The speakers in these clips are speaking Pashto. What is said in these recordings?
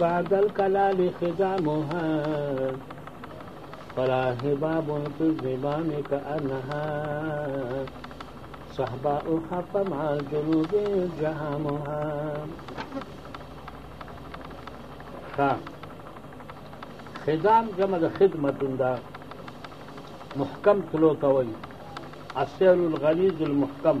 بعد الكلال خدامها فلا هباب في الزمام كأنها صحباء حق مع الجنوب جهامها خدام جمع خدمة دا محكم تلو ته السير الغليظ المحكم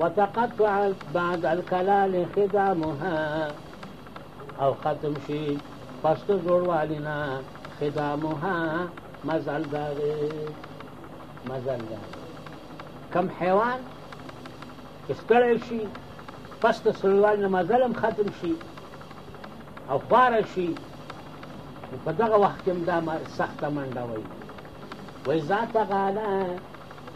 وتقطعت بعد الکلال خدامها او ختم شي پستو جوړوالي نه خدامها مزل دا دی مزل دا کم حیوان چې ستړی شي پستو سلوال نه مزل هم ختم شي او خواره شي په دغه وخت کې هم دا سخته منډه وایي وایي ذات غاله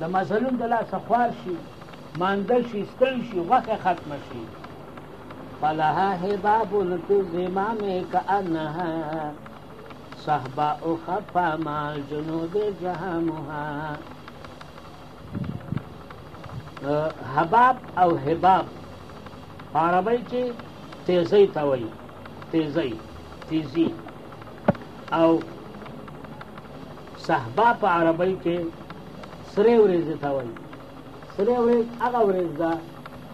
د مظلوم د لاسه خوار شي مانده شي ستړي شي غوښه ختمه شي فلها حباب تزمام کأنها صحباء خفا مع الجنود جهامها حباب او حباب عربی کې تیزی ته وایي تیزی تیزی او صحبا په عربۍ کې سرې ورېځې ته وایي سرې ورېځ هغه ورېځ ده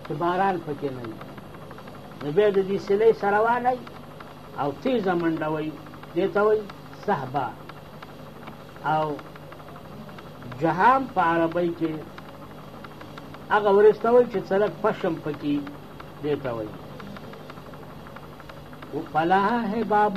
چې باران پکې نه وي نو بیا د دې سلۍ سره والی او تیزه منډه وایي دې ته وایي صحبا او جهام په عربۍ کې هغه ورېځ ته وایي چې څلک پشم پکې دې ته وایي فلاح باب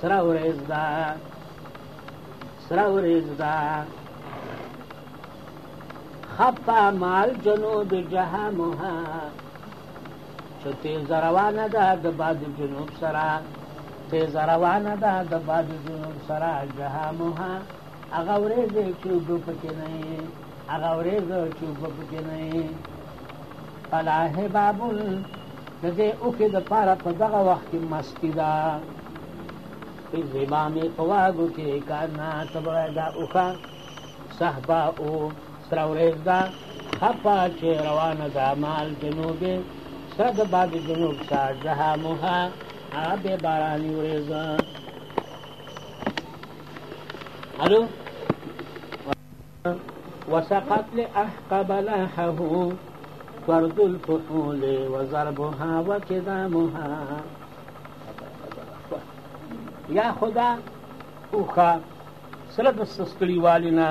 سره ورځ دا سره ورځ دا خپا مال جنوب جها مها چې تیز روانه ده د باد جنوب سره تیز روانه ده د باد جنوب سره جها مها هغه ورځ چې دوی پکې نه هغه ورځ چې وب کې نه فلاح بابل د دې اوکه د پاره په دغه وخت کې مستی ده په زبا مې پواګو کې کانا تبره دا اوخه صحبا او سره ورځ ده خپا چې روانه ده مال جنوبې سره د باد جنوب سا جها مها آب بارانی ورځ الو وسقط لاحقب لاحه فرد الفحول وضربها وکدامها یا خدا اوخه سره د سستړي والي نه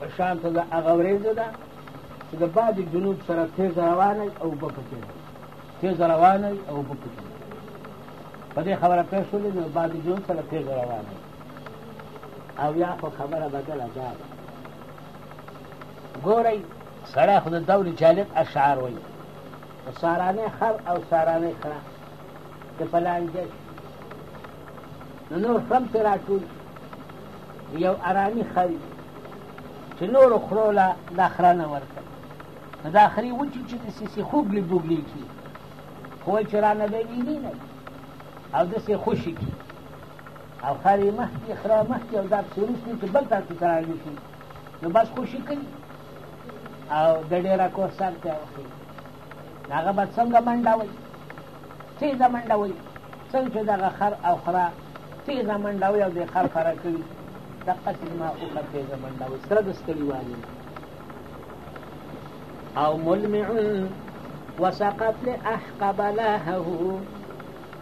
په شان ته د هغه ورېځه ده چې د باد جنوب سره تېزه روانه وي او اوبه پکې تېزه روانه وي او اوبه پکې په دې خبره پوه شولې نو باد جنوب سره تېزه روانه وي او یا خو خبره بدله دا ده ګورئ سړی خو د دور جالب اشعار وایي په سارانې خر او سارانې خره د پلانجه نو نور خرم پرې راټول یو ارامي خري چې نورو خرو له دا خره نه ورکړي نو دا خري وچي چې دسې خوږلي بوږلي کړي خو وایي چې رانه به ویني نه او داسې خوشي کړي او خر یې مخکې خره مخکې او دا پسې وروسته چې بل تاسو ته رانیسي نو بس خوشي کوي او د ډېره کور سر ته وخي هغه به څنګه منډه وایي تېزه منډه وایي څنګه چې دغه خر او خره تېزه منډه وایي او د خر خره کوي دقسې زما اوښه تېزه منډه وایي سره د ستړي والي او ملمع وسقط لأحقب لهه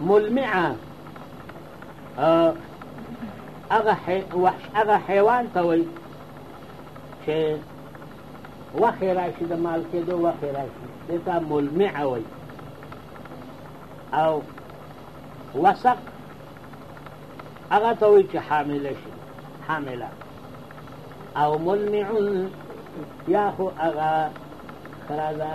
ملمعه هغه وحش هغه حیوان ته وایي چې وخې راشي د مال کېدو وخې راشي دې ته ملمعه وایي او وسق هغه ته وایي چې حامله شي حامله او ملمع یا خو هغه ښځه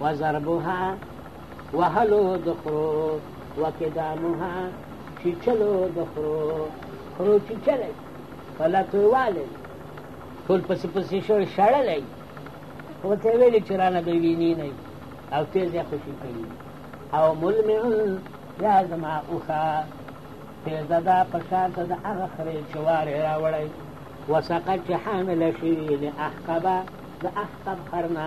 وضربها وهلو د خرو وکدامها چیچلو د خرو خرو چیچلی په لتو والی ټول پسې پسې شو شړلی خو ته ویلې چې رانه به ویني نه او تیز یې خوشي کوي او ملمعن یا زما اوښه تیزه ده په شان ته د هغه خرې چې وار یې راوړی وسقه چې حامله شوي د احقبه د احقب خرنه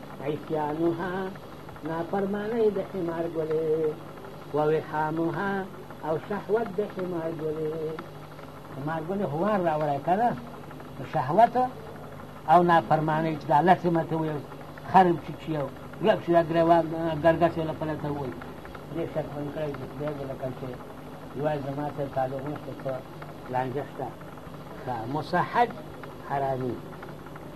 عصیانها نافرمانۍ د حمار ګلې ووخامها او شهوت د حمار ګلې حمار ګلې هوار راوړی که نه شهوت او نافرمانۍ چې دا لسې مته وي خرم چې چي او لږ چې دا ګریوان ګرګس یې لپاره ته ووایي دې شک من کړی چې خدای دې لکه چې یوه زما سره تعلق نشته په لانجه شته مصحج حرامي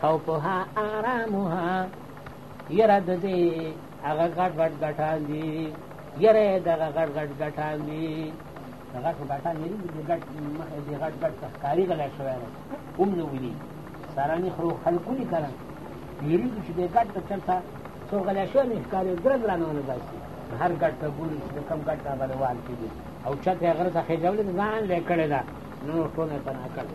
خوفها آرامها یره د دې هغه غټ غټ غټان دي یره دغه غټ غټ غټان دي هغه څه غټان نه دي د غټ مخه دي غټ غټ ښکاری غلا شوی دی هم نه ولي سارانی خرو خلکو نه کړه یری چې د غټ په چلته څو غلا شوی نه ښکاری ګرد را نه باسي هر غټ ته ګوري چې کم غټ ته بلوان کیږي او چته غره ته خېجولې ځان لیکړه نو ټول په ناکړه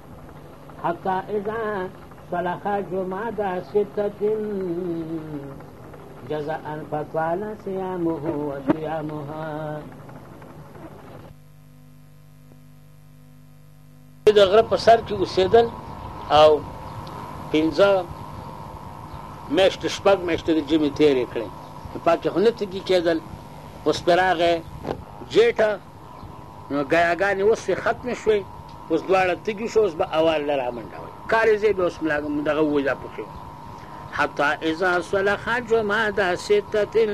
حتی اذا صلح جمادى ستة جزاء فطال صيامه وصيامها د غره په سر کې اوسېدل او پنځه میاشتې شپږ میاشتې د ژمي تېرې کړې پاتې خو نه تږي کېدل اوس پرې راغی جېټه نو ګیاګانې اوس یې ختمې شوې اوس دواړه تږي شو اوس به اوار له رامنډه وي کارېزې به اوس ملا دغه ووایي دا پکې حتی اذا صلح جماده ستتل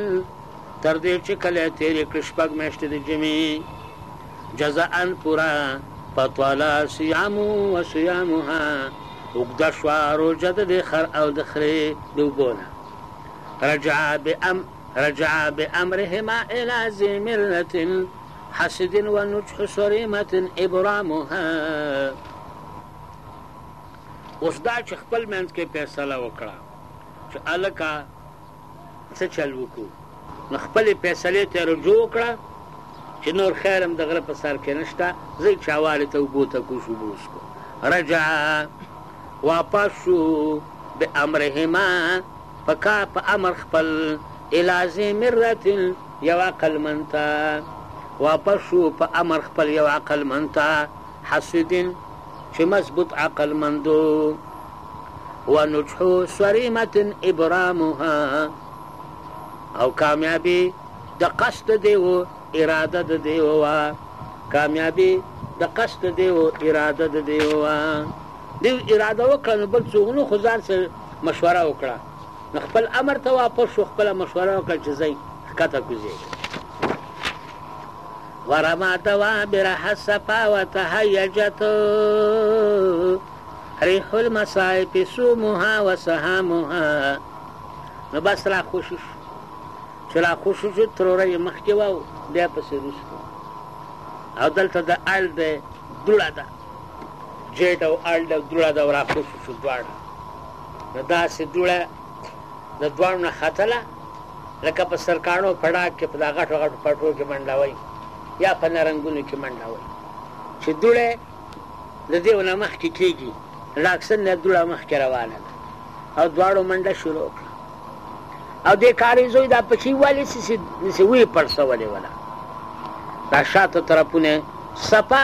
تر دې چې کله تېرې کړې شپږ میاشتې د جمعې جزاء پوره پطالا صیام و صیامها اوږده شوه روژه د دې خر او د خرې د اوبو نه رجع بأم رجع بأمرهما إلى ذي مرة حسد ونجح صريمة إبرامها اوس دا چې خپل منځ کې فیصله وکړه چې الکه څه چل وکړو نو خپلې فیصلې ته رجوع وکړه چې نور خیر هم د غره په سر کې نشته زه چاوالې ته اوبو ته کوش اوبه وڅکو رجع واپس شو بامرهما په کا په امر خپل الی ذی مرت یو عقل مند ته واپس شو په امر خپل یو عقل مند ته حسودین چې مضبوط عقل مندو ونجح سریمت ابرامها او کامیابی د قصد دیو اراده د دیو وا کامیابی د قصد دیو اراده د دیو وا دیو اراده وکړه نو بل څوک نو خو ځان سره مشوره وکړه نو خپل امر ته واپس شو خپل مشوره وکړه چې زه ښکته کوزي ورما دوابر حسفا وتهيجت ريح المصائب سومها وسهامها نو بس را خوشی شو چې را خوشی شو تروره یې مخکې واو بیا پسې روس او دلته د اړ د دوړه ده جیټ او الډ دوړه د وراخوسو شو دواړه نو داسې دوړه د دواړو نه ختله لکه په سرکانو پړاک کې په دا غټو غټو پټو کې منډه وای یا په نرنګونو کې منډه وای چې دوړه د دې ونه مخکې کېږي لاکسن نه دوړه مخکې روانه ده او دواړو منډه شروع کړه او دې کاري زوی دا پچی والی سي سي وی پړسولې ولا دا شاته طرفونه سپا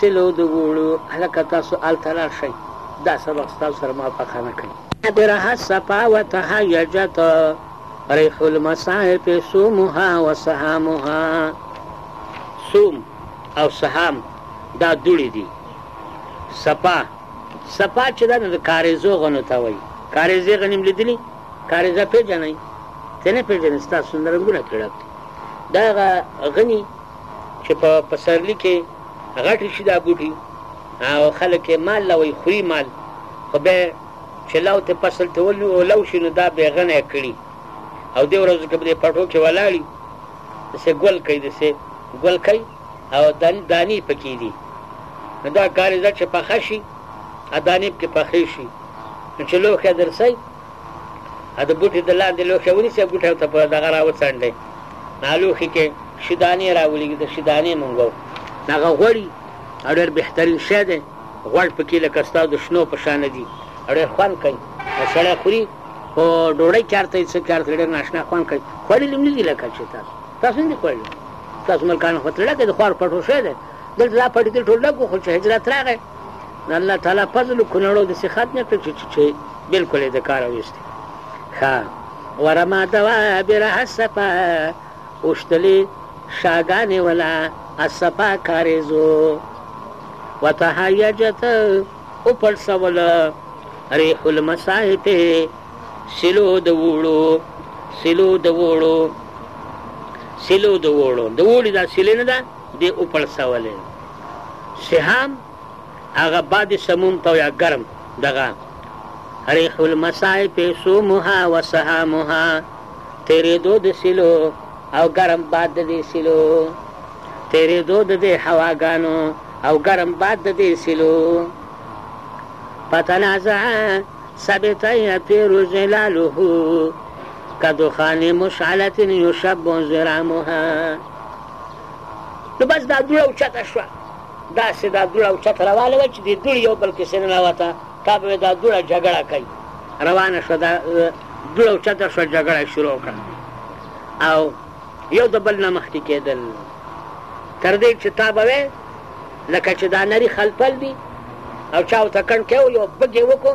سلو د وړو هلکه تاسو هلته راشئ دا سبق ستاسو سره موافقه نه کوي. درها الصفا وتهيجت ريح المصاحف سومها وسهامها سوم او سهام دا دوړي دي صفا صفا چې دا د کاریزو غنو ته وایي کاریزې غنیم لیدلي کاریزه پیژنئ ته نه پیژنې ستاسو نرنګونه کړه دغه غني چې په پسرلي کې غټې شي دا بوټي او خلک یې مال لوي خوري مال خو بیا چې لو ته فصل ته ولي او لو شي نو دا بېغنه یې کړي او دې ورځو کې به دې پټو کې ولاړي داسې ګل کوي داسې ګل کوي او دانې پکې دي نو دا کاریزه چې پخه شي دانې پکې پخې شي نو چې لوښی درسئ د بوټي د لاندې لوښی ونیسئ بوټی ورته په دغه راوڅنډئ هغه لوښي کې شیدانې راولېږي د شیدانې مونږ وو هغه غوړي او ډېر بهترین شی دی غوړ پکې لکه ستاسو د شنو په شان دي او ډېر خوند کوي سړی خوري خو ډوډۍ کې هرته یې څه کې هرته ډېر ناشنا خوند کوي خوړلي هم نه دي لکه چې تاسو تاسو نه دي خوړلي تاسو ملکان خو تللی که د خوار پټو شی دی دلته دا پټي دي ټول لږ وخو چې هجرت راغی د الله تعالی فضل کونړو د صحت نه کړ چې چې بالکل د کار وېستي ښا ورما دوا بره صفا اوشتلې شاګانې ولا اصفا کارېزو وتهیجت او پر سوال ریح المصائب سلو د وړو سلو د وړو سلو د وړو د وړي دا سلې نه ده دې وپړسولې سهام هغه باد سموم ته یا ګرم دغه ریح المسای پیسو مها و سهامها تیرېدو د سیلو او ګرم باد د دې سیلو تیرېدو د دې هواګانو او ګرم باد د دې سیلو پتنازع ثبت يطير ظلاله كدخان مشعلة يشب ظرامها نو بس دا دوړه اوچته شوه داسې دا دوړه اوچته روانه وه چې د دوړې یو بل کسې ننوته تا به دا دوړه جګړه کوي روانه شوه دا دوړه اوچته شوه جګړه یې شروع کړه او یو د بل نه مخکې کېدل تر دې چې تا به وې لکه چې دا نري خلپل دي او چا ورته کڼ کوي یو بګ یې وکړو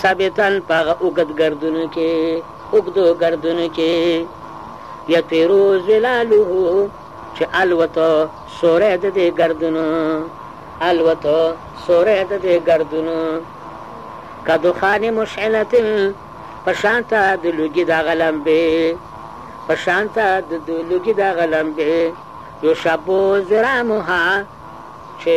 ثابتاً په هغه اوږد ګردونو کې اوږدو ګردونو کې یطیرو ظلاله چې الوته سوری د دې ګردونو الوته سوری د دې ګردونو که دخان مشعلت په شانته د لوګي دغه لمبې په شانته د لوګي دغه لمبې یشبو ذرامها چې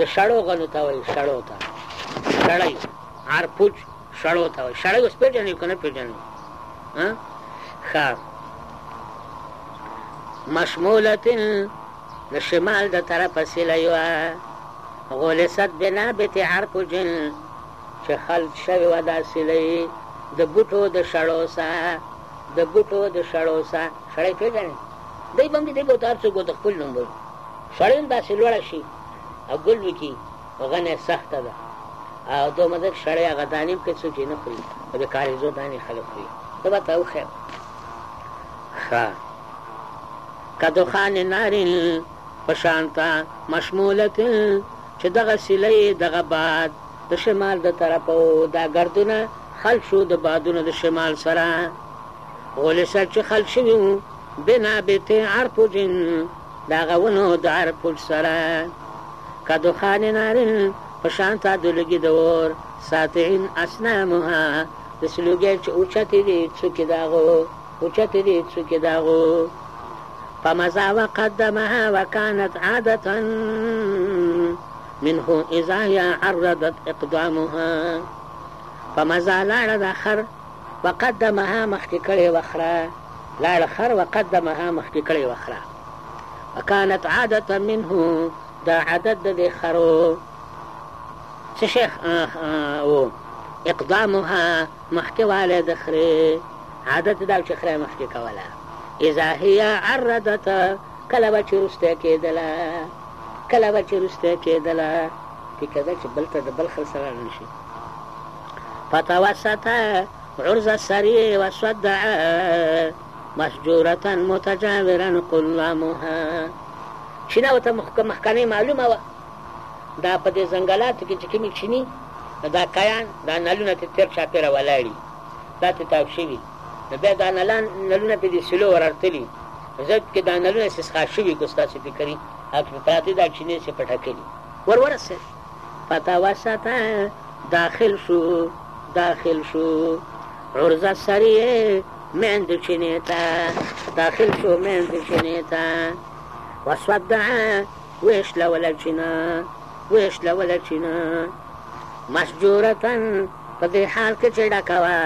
د شړو غنو ته وایي شړو ته شړی عرپوج شړو ته وایي شړی اوس پېژنې که نه پېژنې ښه مشمولتن د شمال د طرفه سیله یوه غولست بنابت عرپوجن چې خلط شوې وه دا سیله یې د بوټو د شړو سه د بوټو د شړو سه شړی پېژنې دی به هم دې ګوتار څوک ورته خپل نوم وایي شړیم داسې لوړه شي او ګل وکړي غنه سخته ده او دوه مدد شړی هغه دانې هم که څوک یې نه خوري خو د کاریزو دانې خلک خوري زه به ته وښیم ښه که دخان نارین په شانته مشمولت چې دغه سیله یې دغه باد د شمال د طرفه و دا ګردونه خل شو د بادونو د شمال سره غولې سر چې خل شوي وو بنا بېتې عرفو جن دا غونو دار پټ سره که دخان نارین په شان تا دلګي د اور ساطعین اصنامها داسې لوګی چې اوچتې دي څوکې د هغو اوچتې دي څوکې د هغو فمضى وقدمها وكانت عادة منه إذا هي عرضت إقدامها فمضى لاړه د خر وقدمها مخکې کړې وه خره لاړ خر وقدمها مخکې کړې وه خره وکانت عادة منه دا عادت د دې خرو څه شی و اقدامها مخکې والی د خرې عادت دا چې خره مخکې کوله اذا هي عردت کله به چې وروسته کېدله کله به چې وروسته کېدله فکر ده چې بل ته د بل خر سره نه شي فتوسط عرض السريع وصدع مسجورة متجاورا قلامها چینه ورته مخکنۍ معلومه وه دا په دې ځنګلاتو کې چې کومې چینې دا کیان دا نلونه ترې تېر چاپېره ولاړ دي دا ترې تاو شوي نو بیا دا نلان نلونه پرې د سیلو ورارتلي زد کې دا نلونه استسقا شوي که ستاسو فکري او پراتې دا چینې چې پټه کړي ورورسېد پته وسته داخل شو داخل شو عرضه سریه مند چینه تا داخل شو مند چینه تا وسوده ویش لول چینه ویش لول چینه مسجورتن په دې حال کې چې ډکه وه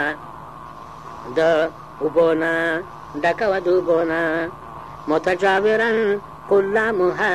د اوبو نه ډکه وه د اوبو نه متجاورا کلامها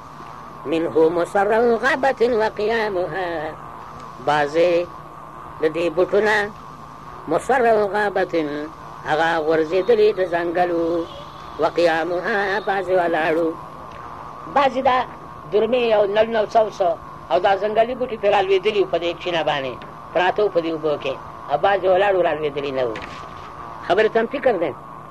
منه مصر الغابة وقيامها بعضې د دې بوټو نه مصر الغابة هغه غورځېدلي د ځنګلو وقیامها بعضې ولاړو بعضې دا درمې او نل نو څه څه او دا ځنګلي بوټي پرې رالوېدلي په دې کښېنه باندې پراته په دې اوبو کې او بعضې ولاړو رالوېدلي نه وو خبرې ته هم فکر دی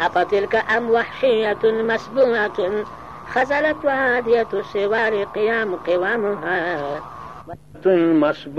أفتلك أم وحشية مسبوعة خزلت وهادية السوار قيام قوامها مسبوعة